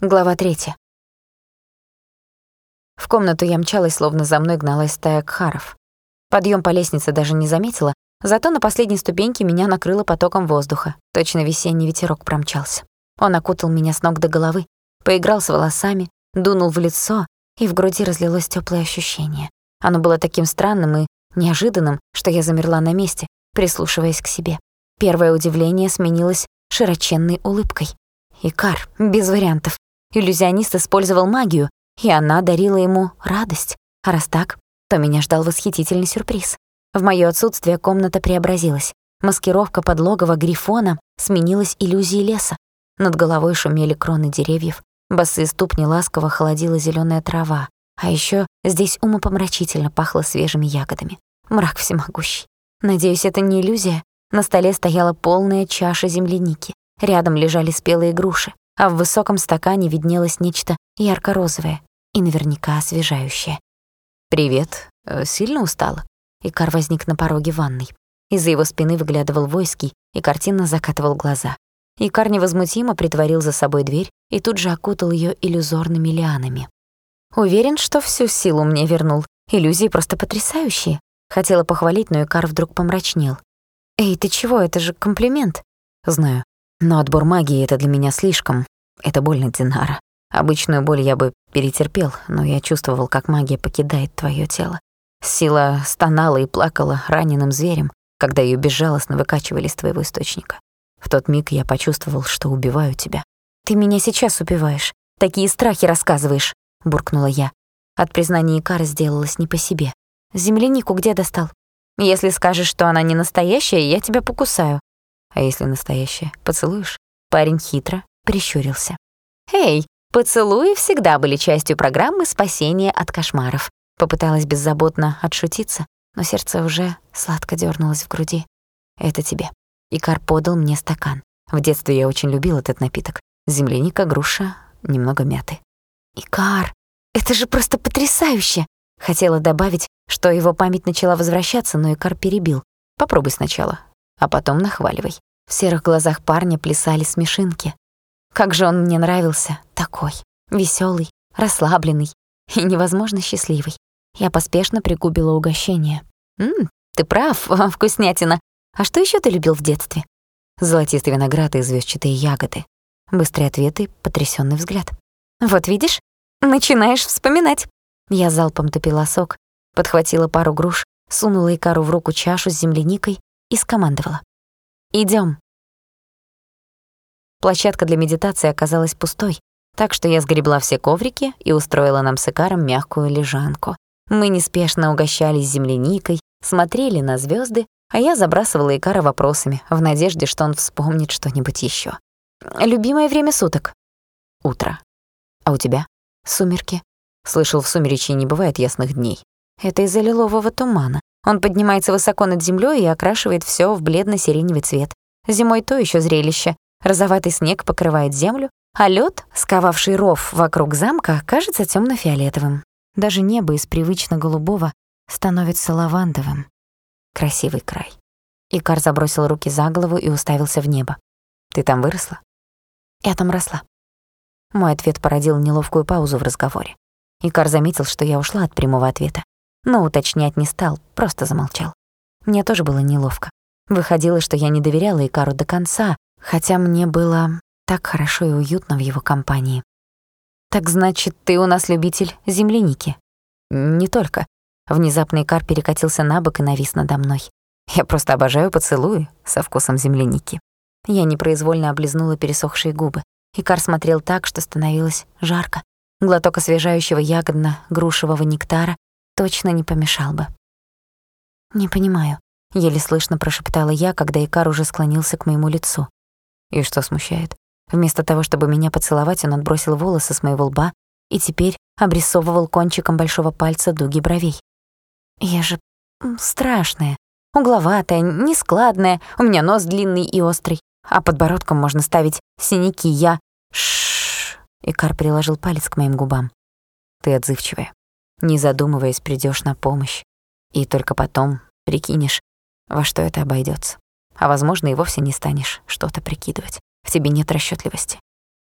Глава третья. В комнату я мчалась, словно за мной гналась стая кхаров. Подъем по лестнице даже не заметила, зато на последней ступеньке меня накрыло потоком воздуха. Точно весенний ветерок промчался. Он окутал меня с ног до головы, поиграл с волосами, дунул в лицо, и в груди разлилось теплое ощущение. Оно было таким странным и неожиданным, что я замерла на месте, прислушиваясь к себе. Первое удивление сменилось широченной улыбкой. Икар, без вариантов. Иллюзионист использовал магию, и она дарила ему радость. А раз так, то меня ждал восхитительный сюрприз. В моё отсутствие комната преобразилась. Маскировка под Грифона сменилась иллюзией леса. Над головой шумели кроны деревьев, босые ступни ласково холодила зелёная трава, а ещё здесь умопомрачительно пахло свежими ягодами. Мрак всемогущий. Надеюсь, это не иллюзия. На столе стояла полная чаша земляники. Рядом лежали спелые груши а в высоком стакане виднелось нечто ярко-розовое и наверняка освежающее. «Привет. Э, сильно устала?» Икар возник на пороге ванной. Из-за его спины выглядывал войский и картинно закатывал глаза. Икар невозмутимо притворил за собой дверь и тут же окутал ее иллюзорными лианами. «Уверен, что всю силу мне вернул. Иллюзии просто потрясающие». Хотела похвалить, но Икар вдруг помрачнел. «Эй, ты чего? Это же комплимент». «Знаю. Но отбор магии — это для меня слишком. Это больно, Динара. Обычную боль я бы перетерпел, но я чувствовал, как магия покидает твое тело. Сила стонала и плакала раненым зверем, когда ее безжалостно выкачивали из твоего источника. В тот миг я почувствовал, что убиваю тебя. «Ты меня сейчас убиваешь. Такие страхи рассказываешь», — буркнула я. От признания Икара сделалось не по себе. «Землянику где достал? Если скажешь, что она не настоящая, я тебя покусаю. А если настоящая, поцелуешь? Парень хитро прищурился. «Эй, поцелуи всегда были частью программы спасения от кошмаров». Попыталась беззаботно отшутиться, но сердце уже сладко дернулось в груди. «Это тебе». Икар подал мне стакан. В детстве я очень любил этот напиток. Земляника, груша, немного мяты. «Икар, это же просто потрясающе!» Хотела добавить, что его память начала возвращаться, но Икар перебил. «Попробуй сначала, а потом нахваливай. В серых глазах парня плясали смешинки. Как же он мне нравился, такой, веселый, расслабленный и невозможно счастливый. Я поспешно пригубила угощение. «Ммм, ты прав, вкуснятина. А что еще ты любил в детстве?» Золотистый виноград и звездчатые ягоды. Быстрые ответы, потрясенный взгляд. «Вот видишь, начинаешь вспоминать». Я залпом допила сок, подхватила пару груш, сунула Икару в руку чашу с земляникой и скомандовала. Идем. Площадка для медитации оказалась пустой, так что я сгребла все коврики и устроила нам с Икаром мягкую лежанку. Мы неспешно угощались земляникой, смотрели на звезды, а я забрасывала Икара вопросами, в надежде, что он вспомнит что-нибудь еще. «Любимое время суток?» «Утро. А у тебя?» «Сумерки». Слышал, в сумеречье не бывает ясных дней. Это из-за лилового тумана. Он поднимается высоко над землей и окрашивает все в бледно-сиреневый цвет. Зимой то еще зрелище. Розоватый снег покрывает землю, а лед, сковавший ров вокруг замка, кажется темно фиолетовым Даже небо из привычно голубого становится лавандовым. Красивый край. Икар забросил руки за голову и уставился в небо. «Ты там выросла?» «Я там росла». Мой ответ породил неловкую паузу в разговоре. Икар заметил, что я ушла от прямого ответа но уточнять не стал, просто замолчал. Мне тоже было неловко. Выходило, что я не доверяла Икару до конца, хотя мне было так хорошо и уютно в его компании. «Так значит, ты у нас любитель земляники?» «Не только». Внезапно Икар перекатился на бок и навис надо мной. «Я просто обожаю поцелуи со вкусом земляники». Я непроизвольно облизнула пересохшие губы. Икар смотрел так, что становилось жарко. Глоток освежающего ягодно-грушевого нектара точно не помешал бы. «Не понимаю», — еле слышно прошептала я, когда Икар уже склонился к моему лицу. И что смущает? Вместо того, чтобы меня поцеловать, он отбросил волосы с моего лба и теперь обрисовывал кончиком большого пальца дуги бровей. Я же страшная, угловатая, нескладная, у меня нос длинный и острый, а подбородком можно ставить синяки. Я... Шш. Икар приложил палец к моим губам. Ты отзывчивая. Не задумываясь, придешь на помощь. И только потом прикинешь, во что это обойдется. А возможно, и вовсе не станешь что-то прикидывать. В тебе нет расчетливости.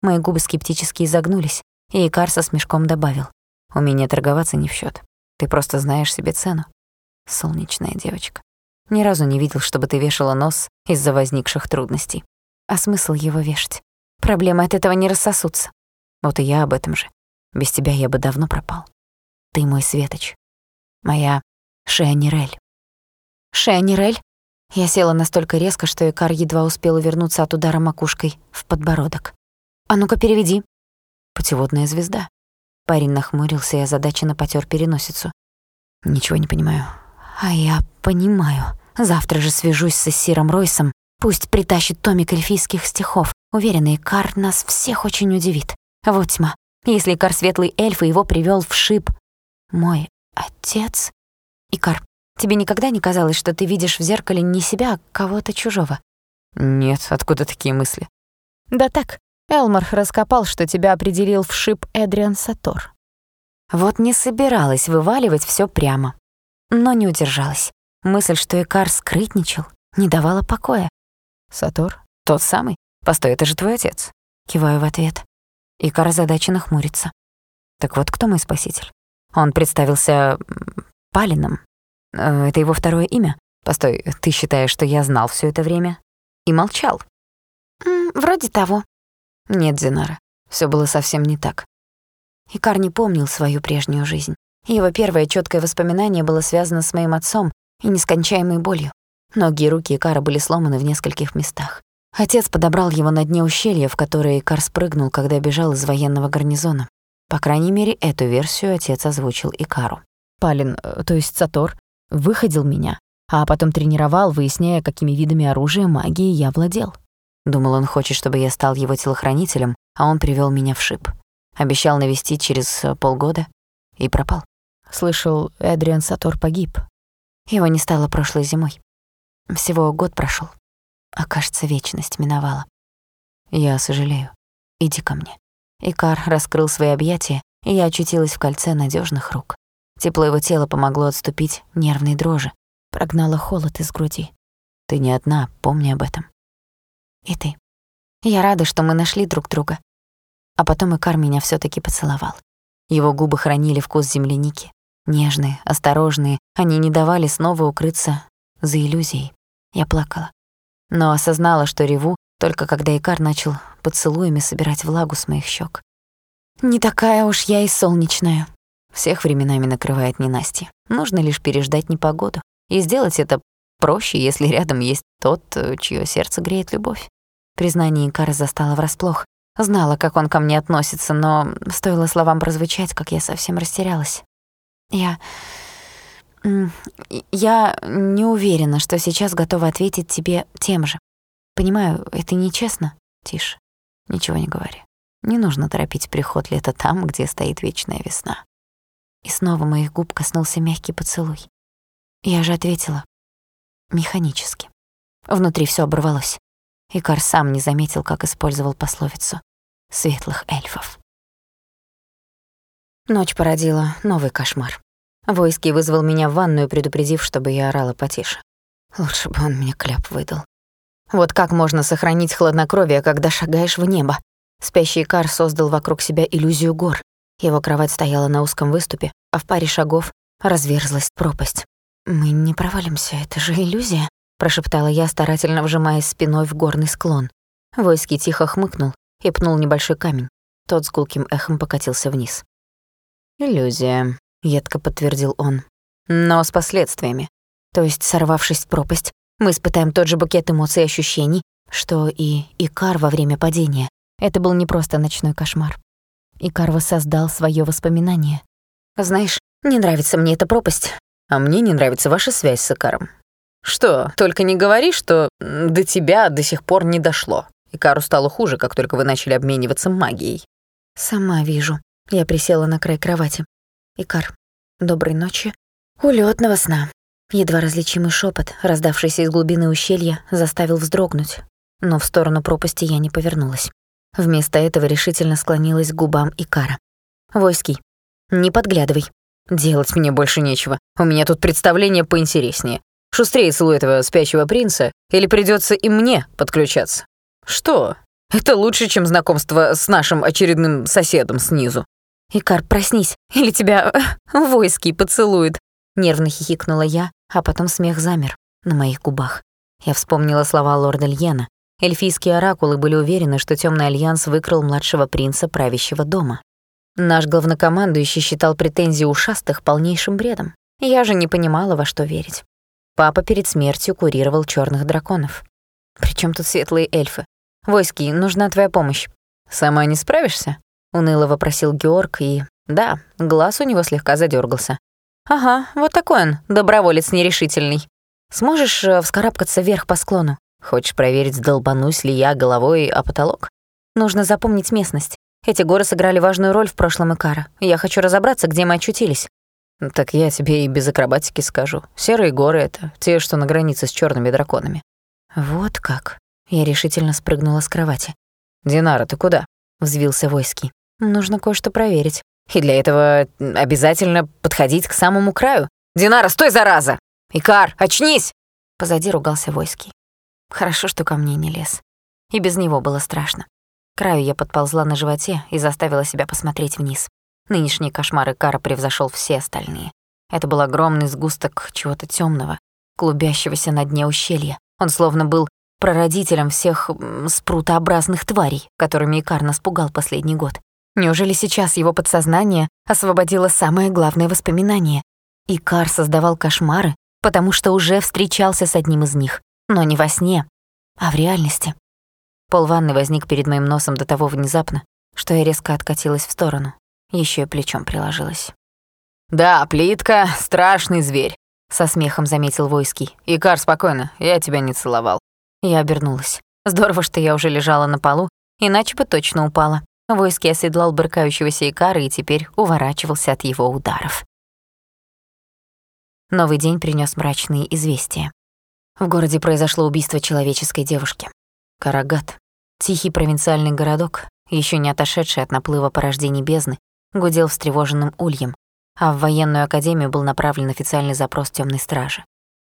Мои губы скептически изогнулись, и Икар со смешком добавил. «Умение торговаться не в счет. Ты просто знаешь себе цену. Солнечная девочка. Ни разу не видел, чтобы ты вешала нос из-за возникших трудностей. А смысл его вешать? Проблемы от этого не рассосутся. Вот и я об этом же. Без тебя я бы давно пропал. Ты мой светоч. Моя Шианирель. Шианирель? Я села настолько резко, что Икар едва успел увернуться от удара макушкой в подбородок. «А ну-ка, переведи». «Путеводная звезда». Парень нахмурился и озадаченно потер переносицу. «Ничего не понимаю». «А я понимаю. Завтра же свяжусь с Сиром Ройсом. Пусть притащит томик эльфийских стихов. Уверена, Икар нас всех очень удивит. Вот тьма. Если Икар светлый эльф и его привел в шип... Мой отец? Икар, тебе никогда не казалось, что ты видишь в зеркале не себя, а кого-то чужого? Нет, откуда такие мысли? Да так, Элмар раскопал, что тебя определил в шип Эдриан Сатор. Вот не собиралась вываливать все прямо, но не удержалась. Мысль, что Икар скрытничал, не давала покоя. «Сатор? Тот самый? Постой, это же твой отец». Киваю в ответ. Икар озадаченно хмурится. «Так вот кто мой спаситель?» Он представился Палином. Э, это его второе имя? Постой, ты считаешь, что я знал все это время? И молчал? вроде того. Нет, Динара, все было совсем не так. Икар не помнил свою прежнюю жизнь. Его первое четкое воспоминание было связано с моим отцом и нескончаемой болью. Ноги и руки Икара были сломаны в нескольких местах. Отец подобрал его на дне ущелья, в которое Икар спрыгнул, когда бежал из военного гарнизона. По крайней мере, эту версию отец озвучил Икару. Палин, э, то есть Сатор, выходил меня, а потом тренировал, выясняя, какими видами оружия магии я владел. Думал, он хочет, чтобы я стал его телохранителем, а он привел меня в шип. Обещал навестить через э, полгода и пропал. Слышал, Эдриан Сатор погиб. Его не стало прошлой зимой. Всего год прошел, а кажется, вечность миновала. Я сожалею. Иди ко мне. Икар раскрыл свои объятия, и я очутилась в кольце надежных рук. Тепло его тела помогло отступить нервной дрожи, прогнало холод из груди. Ты не одна, помни об этом. И ты. Я рада, что мы нашли друг друга. А потом Икар меня все таки поцеловал. Его губы хранили вкус земляники. Нежные, осторожные, они не давали снова укрыться за иллюзией. Я плакала. Но осознала, что реву, только когда Икар начал поцелуями собирать влагу с моих щек. Не такая уж я и солнечная. Всех временами накрывает ненастье. Нужно лишь переждать непогоду. И сделать это проще, если рядом есть тот, чье сердце греет любовь. Признание Икара застало врасплох. Знала, как он ко мне относится, но стоило словам прозвучать, как я совсем растерялась. Я... Я не уверена, что сейчас готова ответить тебе тем же. Понимаю, это нечестно. Тише, ничего не говори. Не нужно торопить приход лета там, где стоит вечная весна. И снова моих губ коснулся мягкий поцелуй. Я же ответила. Механически. Внутри все оборвалось. Икар сам не заметил, как использовал пословицу светлых эльфов. Ночь породила новый кошмар. Войский вызвал меня в ванную, предупредив, чтобы я орала потише. Лучше бы он мне кляп выдал. Вот как можно сохранить хладнокровие, когда шагаешь в небо? Спящий Кар создал вокруг себя иллюзию гор. Его кровать стояла на узком выступе, а в паре шагов разверзлась пропасть. «Мы не провалимся, это же иллюзия», — прошептала я, старательно вжимаясь спиной в горный склон. Войский тихо хмыкнул и пнул небольшой камень. Тот с гулким эхом покатился вниз. «Иллюзия», — едко подтвердил он. «Но с последствиями. То есть, сорвавшись в пропасть, мы испытаем тот же букет эмоций и ощущений, что и Икар во время падения. Это был не просто ночной кошмар. Икар воссоздал своё воспоминание. «Знаешь, не нравится мне эта пропасть». «А мне не нравится ваша связь с Икаром». «Что, только не говори, что до тебя до сих пор не дошло. Икару стало хуже, как только вы начали обмениваться магией». «Сама вижу». Я присела на край кровати. «Икар, доброй ночи. Улётного сна». Едва различимый шепот, раздавшийся из глубины ущелья, заставил вздрогнуть. Но в сторону пропасти я не повернулась. Вместо этого решительно склонилась к губам Икара. «Войский, не подглядывай. Делать мне больше нечего. У меня тут представление поинтереснее. Шустрее целуй этого спящего принца, или придется и мне подключаться. Что? Это лучше, чем знакомство с нашим очередным соседом снизу». «Икар, проснись, или тебя войский поцелует», — нервно хихикнула я, а потом смех замер на моих губах. Я вспомнила слова лорда Льена. Эльфийские оракулы были уверены, что Темный альянс выкрал младшего принца правящего дома. Наш главнокомандующий считал претензии ушастых полнейшим бредом. Я же не понимала, во что верить. Папа перед смертью курировал черных драконов. Причем тут светлые эльфы? Войски, нужна твоя помощь. Сама не справишься? Уныло вопросил Георг, и... Да, глаз у него слегка задергался. Ага, вот такой он, доброволец нерешительный. Сможешь э, вскарабкаться вверх по склону? Хочешь проверить, долбанусь ли я головой о потолок? Нужно запомнить местность. Эти горы сыграли важную роль в прошлом Икара. Я хочу разобраться, где мы очутились. Так я тебе и без акробатики скажу. Серые горы — это те, что на границе с черными драконами. Вот как. Я решительно спрыгнула с кровати. «Динара, ты куда?» — взвился Войский. «Нужно кое-что проверить. И для этого обязательно подходить к самому краю. Динара, стой, зараза! Икар, очнись!» Позади ругался Войский. Хорошо, что ко мне не лез. И без него было страшно. Краю я подползла на животе и заставила себя посмотреть вниз. Нынешний кошмар Икара превзошел все остальные. Это был огромный сгусток чего-то темного, клубящегося на дне ущелья. Он словно был прародителем всех спрутообразных тварей, которыми Икар нас пугал последний год. Неужели сейчас его подсознание освободило самое главное воспоминание? Икар создавал кошмары, потому что уже встречался с одним из них, но не во сне, а в реальности. Пол ванны возник перед моим носом до того внезапно, что я резко откатилась в сторону, еще и плечом приложилась. «Да, плитка — страшный зверь», — со смехом заметил Войский. «Икар, спокойно, я тебя не целовал». Я обернулась. Здорово, что я уже лежала на полу, иначе бы точно упала. Войский оседлал брыкающегося Икара и теперь уворачивался от его ударов. Новый день принес мрачные известия. В городе произошло убийство человеческой девушки. Карагат, тихий провинциальный городок, еще не отошедший от наплыва порождений бездны, гудел встревоженным ульем, а в военную академию был направлен официальный запрос темной стражи.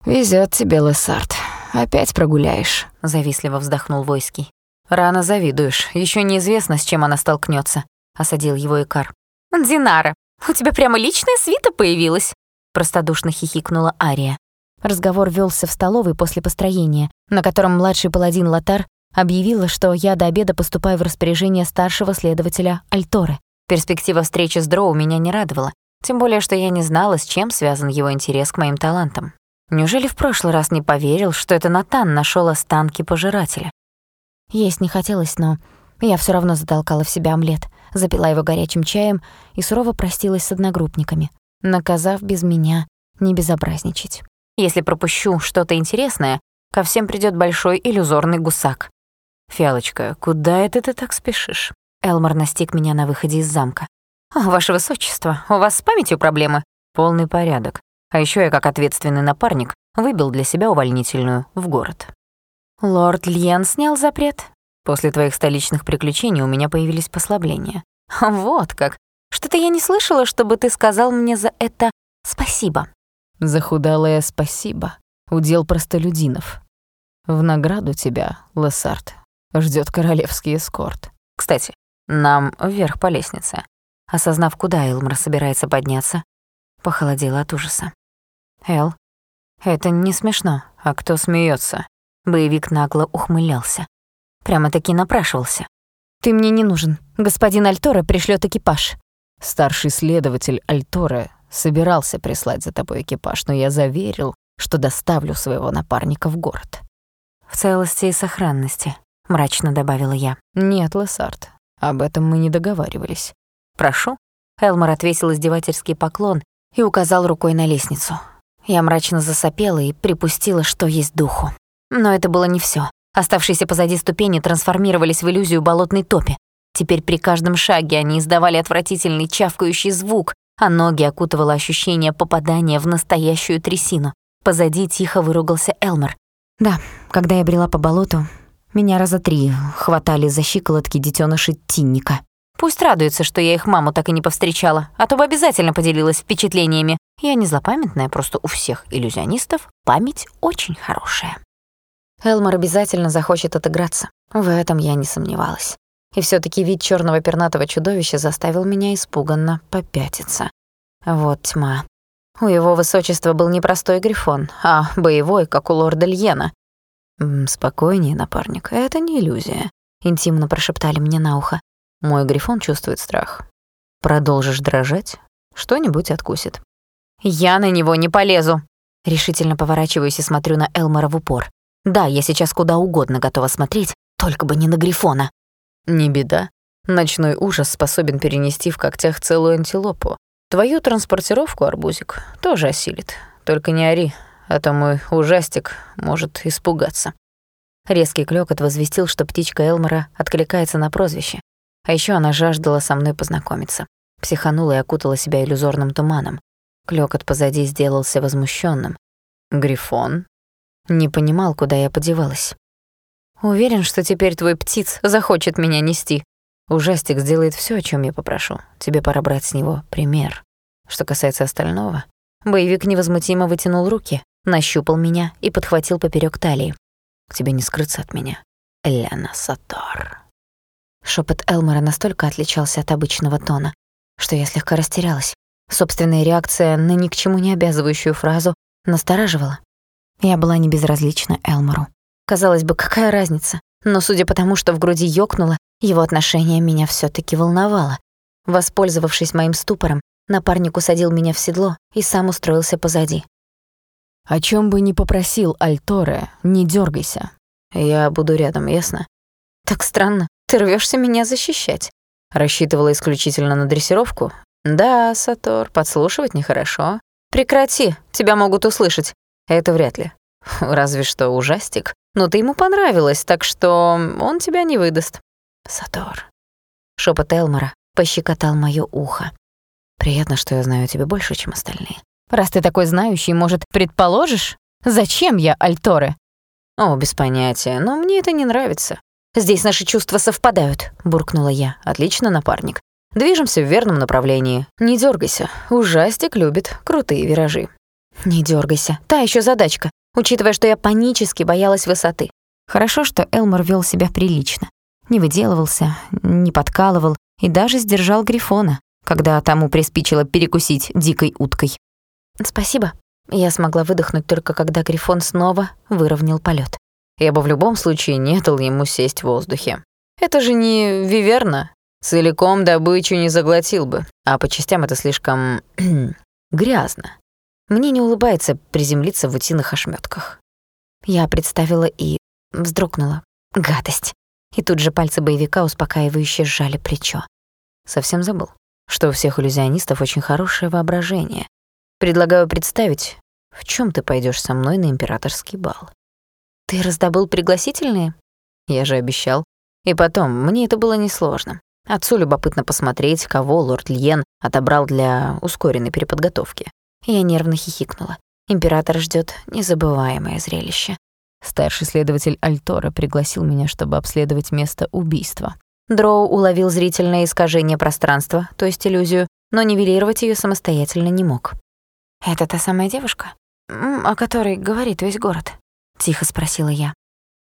Везет тебе, Лессард. Опять прогуляешь», — завистливо вздохнул Войский. «Рано завидуешь. Еще неизвестно, с чем она столкнется, осадил его Икар. «Динара, у тебя прямо личная свита появилась?» Простодушно хихикнула Ария. Разговор велся в столовой после построения, на котором младший паладин Латар объявила, что я до обеда поступаю в распоряжение старшего следователя Альторы. Перспектива встречи с Дроу меня не радовала, тем более, что я не знала, с чем связан его интерес к моим талантам. Неужели в прошлый раз не поверил, что это Натан нашел останки пожирателя? Есть не хотелось, но я все равно затолкала в себя омлет, запила его горячим чаем и сурово простилась с одногруппниками, наказав без меня не безобразничать. Если пропущу что-то интересное, ко всем придет большой иллюзорный гусак. «Фиалочка, куда это ты так спешишь?» Элмор настиг меня на выходе из замка. «Ваше высочество, у вас с памятью проблемы?» «Полный порядок. А еще я, как ответственный напарник, выбил для себя увольнительную в город. «Лорд Льен снял запрет?» «После твоих столичных приключений у меня появились послабления». «Вот как. Что-то я не слышала, чтобы ты сказал мне за это спасибо». «Захудалое спасибо. Удел простолюдинов. В награду тебя, Лессард, ждет королевский эскорт. Кстати, нам вверх по лестнице». Осознав, куда Элмар собирается подняться, похолодела от ужаса. «Эл, это не смешно. А кто смеется? Боевик нагло ухмылялся. Прямо-таки напрашивался. «Ты мне не нужен. Господин Альтора пришлет экипаж». Старший следователь Альтора собирался прислать за тобой экипаж, но я заверил, что доставлю своего напарника в город. «В целости и сохранности», — мрачно добавила я. «Нет, Лессард, об этом мы не договаривались». «Прошу». Элмор отвесил издевательский поклон и указал рукой на лестницу. Я мрачно засопела и припустила, что есть духу. Но это было не всё. Оставшиеся позади ступени трансформировались в иллюзию болотной топи. Теперь при каждом шаге они издавали отвратительный чавкающий звук, а ноги окутывало ощущение попадания в настоящую трясину. Позади тихо выругался Элмер. Да, когда я брела по болоту, меня раза три хватали за щиколотки детёныши Тинника. Пусть радуется, что я их маму так и не повстречала, а то бы обязательно поделилась впечатлениями. Я не злопамятная, просто у всех иллюзионистов память очень хорошая. Элмор обязательно захочет отыграться. В этом я не сомневалась. И все таки вид черного пернатого чудовища заставил меня испуганно попятиться. Вот тьма. У его высочества был не простой грифон, а боевой, как у лорда Льена. «Спокойнее, напарник, это не иллюзия», — интимно прошептали мне на ухо. «Мой грифон чувствует страх. Продолжишь дрожать, что-нибудь откусит». «Я на него не полезу!» Решительно поворачиваюсь и смотрю на Элмора в упор. «Да, я сейчас куда угодно готова смотреть, только бы не на грифона». «Не беда. Ночной ужас способен перенести в когтях целую антилопу. Твою транспортировку, арбузик, тоже осилит. Только не ори, а то мой ужастик может испугаться». Резкий клёкот возвестил, что птичка Элмора откликается на прозвище. А ещё она жаждала со мной познакомиться. Психанула и окутала себя иллюзорным туманом. Клёкот позади сделался возмущённым. Грифон не понимал, куда я подевалась. Уверен, что теперь твой птиц захочет меня нести. Ужастик сделает всё, о чём я попрошу. Тебе пора брать с него пример. Что касается остального, боевик невозмутимо вытянул руки, нащупал меня и подхватил поперёк талии. К тебе не скрыться от меня, Элена Сатор. Шепот Элмора настолько отличался от обычного тона, что я слегка растерялась. Собственная реакция на ни к чему не обязывающую фразу настораживала. Я была не безразлична Элмору. Казалось бы, какая разница? Но судя по тому, что в груди ёкнуло, его отношение меня всё таки волновало. Воспользовавшись моим ступором, напарник усадил меня в седло и сам устроился позади. «О чём бы ни попросил Альторе, не дёргайся. Я буду рядом, ясно?» «Так странно, ты рвёшься меня защищать». Рассчитывала исключительно на дрессировку, «Да, Сатор, подслушивать нехорошо. Прекрати, тебя могут услышать. Это вряд ли. Разве что ужастик. Но ты ему понравилась, так что он тебя не выдаст». «Сатор». Шепот Элмора пощекотал моё ухо. «Приятно, что я знаю тебя больше, чем остальные». «Раз ты такой знающий, может, предположишь, зачем я Альторе?» «О, без понятия, но мне это не нравится. Здесь наши чувства совпадают», — буркнула я. «Отлично, напарник. Движемся в верном направлении. Не дергайся. Ужастик любит крутые виражи. Не дергайся. Та еще задачка, учитывая, что я панически боялась высоты. Хорошо, что Элмор вел себя прилично. Не выделывался, не подкалывал и даже сдержал Грифона, когда тому приспичило перекусить дикой уткой. «Спасибо». Я смогла выдохнуть только когда Грифон снова выровнял полет. Я бы в любом случае не дал ему сесть в воздухе. Это же не виверна, Целиком добычу не заглотил бы, а по частям это слишком грязно. Мне не улыбается приземлиться в утиных ошметках. Я представила и вздрогнула. Гадость. И тут же пальцы боевика успокаивающе сжали плечо. Совсем забыл, что у всех иллюзионистов очень хорошее воображение. Предлагаю представить, в чем ты пойдешь со мной на императорский бал. Ты раздобыл пригласительные? Я же обещал. И потом, мне это было несложно. Отцу любопытно посмотреть, кого лорд Льен отобрал для ускоренной переподготовки. Я нервно хихикнула. Император ждет незабываемое зрелище. Старший следователь Альтора пригласил меня, чтобы обследовать место убийства. Дроу уловил зрительное искажение пространства, то есть иллюзию, но нивелировать ее самостоятельно не мог. «Это та самая девушка, о которой говорит весь город?» — тихо спросила я.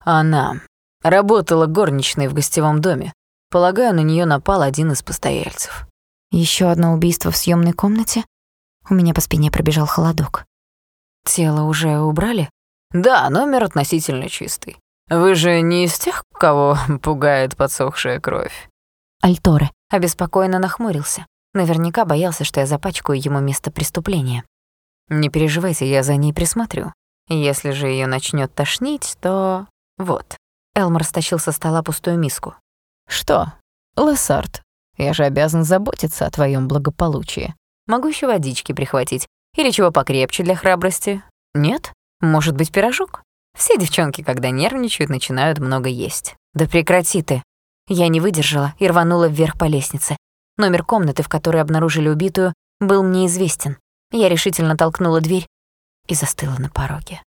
«Она работала горничной в гостевом доме. Полагаю, на нее напал один из постояльцев. Еще одно убийство в съемной комнате? У меня по спине пробежал холодок. Тело уже убрали? Да, номер относительно чистый. Вы же не из тех, кого пугает подсохшая кровь. Альторе обеспокоенно нахмурился. Наверняка боялся, что я запачкаю ему место преступления. Не переживайте, я за ней присмотрю. Если же ее начнет тошнить, то... Вот. Элмор стащил со стола пустую миску. «Что, Лессард, я же обязан заботиться о твоем благополучии. Могу еще водички прихватить. Или чего покрепче для храбрости? Нет? Может быть, пирожок? Все девчонки, когда нервничают, начинают много есть. Да прекрати ты. Я не выдержала и рванула вверх по лестнице. Номер комнаты, в которой обнаружили убитую, был мне известен. Я решительно толкнула дверь и застыла на пороге.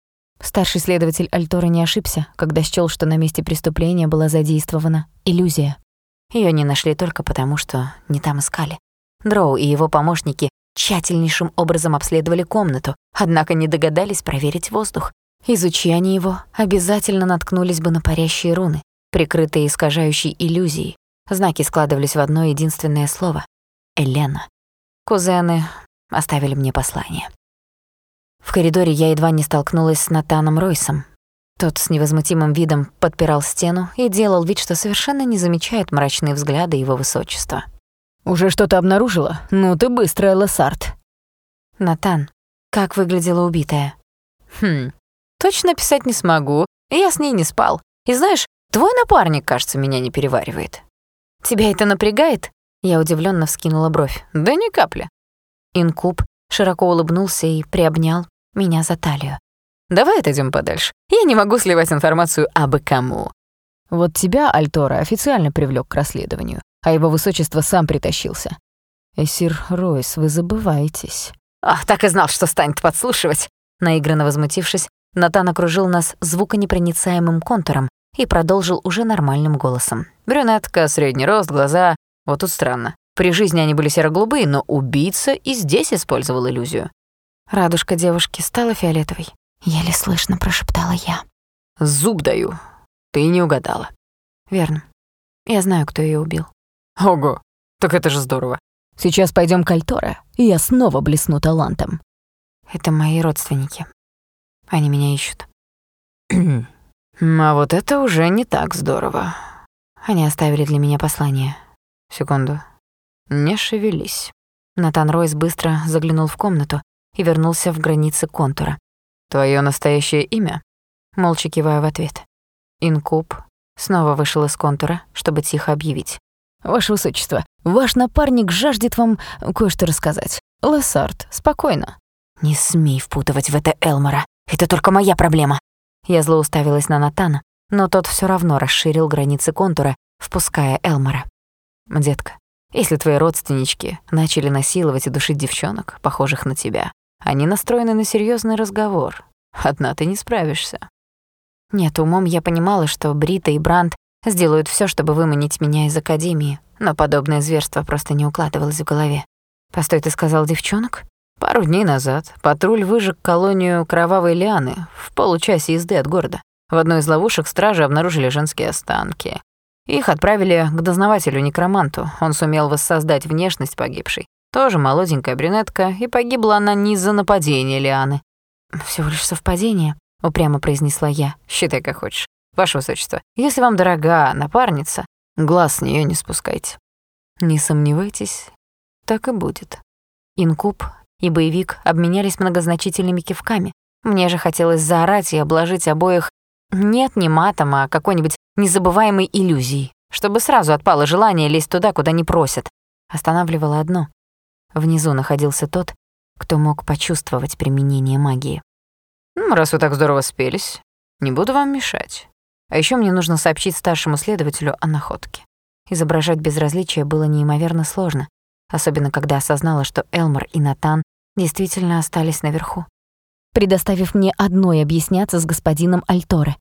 Старший следователь Альтора не ошибся, когда счёл, что на месте преступления была задействована иллюзия. Её не нашли только потому, что не там искали. Дроу и его помощники тщательнейшим образом обследовали комнату, однако не догадались проверить воздух. Изучи они его, обязательно наткнулись бы на парящие руны, прикрытые искажающей иллюзией. Знаки складывались в одно единственное слово — Элена. Кузены оставили мне послание. В коридоре я едва не столкнулась с Натаном Ройсом. Тот с невозмутимым видом подпирал стену и делал вид, что совершенно не замечает мрачные взгляды его высочества. «Уже что-то обнаружила? Ну ты быстрая, Лессард». «Натан, как выглядела убитая?» «Хм, точно писать не смогу. Я с ней не спал. И знаешь, твой напарник, кажется, меня не переваривает». «Тебя это напрягает?» Я удивленно вскинула бровь. «Да ни капли». Инкуб широко улыбнулся и приобнял меня за талию. «Давай отойдем подальше. Я не могу сливать информацию абы кому». «Вот тебя, Альтора, официально привлек к расследованию, а его высочество сам притащился. Эсир Ройс, вы забываетесь». «Ах, так и знал, что станет подслушивать!» Наигранно возмутившись, Натан окружил нас звуконепроницаемым контуром и продолжил уже нормальным голосом. Брюнетка, средний рост, глаза. Вот тут странно. При жизни они были серо-голубые, но убийца и здесь использовал иллюзию. Радужка девушки стала фиолетовой. Еле слышно прошептала я. «Зуб даю. Ты не угадала». «Верно. Я знаю, кто ее убил». «Ого, так это же здорово». «Сейчас пойдем к Альтора, и я снова блесну талантом». «Это мои родственники. Они меня ищут». «А вот это уже не так здорово». Они оставили для меня послание. Секунду. Не шевелись. Натан Ройс быстро заглянул в комнату и вернулся в границы контура. «Твое настоящее имя?» Молча киваю в ответ. Инкуб снова вышел из контура, чтобы тихо объявить. «Ваше высочество, ваш напарник жаждет вам кое-что рассказать. Лессард, спокойно». «Не смей впутывать в это Элмора. Это только моя проблема». Я зло уставилась на Натана, но тот все равно расширил границы контура, впуская Элмора. «Детка, если твои родственнички начали насиловать и душить девчонок, похожих на тебя, они настроены на серьезный разговор. Одна ты не справишься. Нет, умом я понимала, что Брита и Бранд сделают все, чтобы выманить меня из академии, но подобное зверство просто не укладывалось в голове. Постой, ты сказал девчонок? Пару дней назад патруль выжег колонию Кровавой Лианы в получасе езды от города. В одной из ловушек стражи обнаружили женские останки. Их отправили к дознавателю-некроманту. Он сумел воссоздать внешность погибшей. Тоже молоденькая брюнетка, и погибла она не из-за нападения Лианы. Всего лишь совпадение», — упрямо произнесла я. «Считай, как хочешь. Ваше высочество, если вам дорога напарница, глаз с нее не спускайте». «Не сомневайтесь, так и будет». Инкуб и боевик обменялись многозначительными кивками. Мне же хотелось заорать и обложить обоих нет, не матом, а какой-нибудь незабываемой иллюзией, чтобы сразу отпало желание лезть туда, куда не просят. Останавливало одно. Внизу находился тот, кто мог почувствовать применение магии. «Ну, раз вы так здорово спелись, не буду вам мешать. А еще мне нужно сообщить старшему следователю о находке. Изображать безразличие было неимоверно сложно, особенно когда осознала, что Элмор и Натан действительно остались наверху. Предоставив мне одной объясняться с господином Альторе,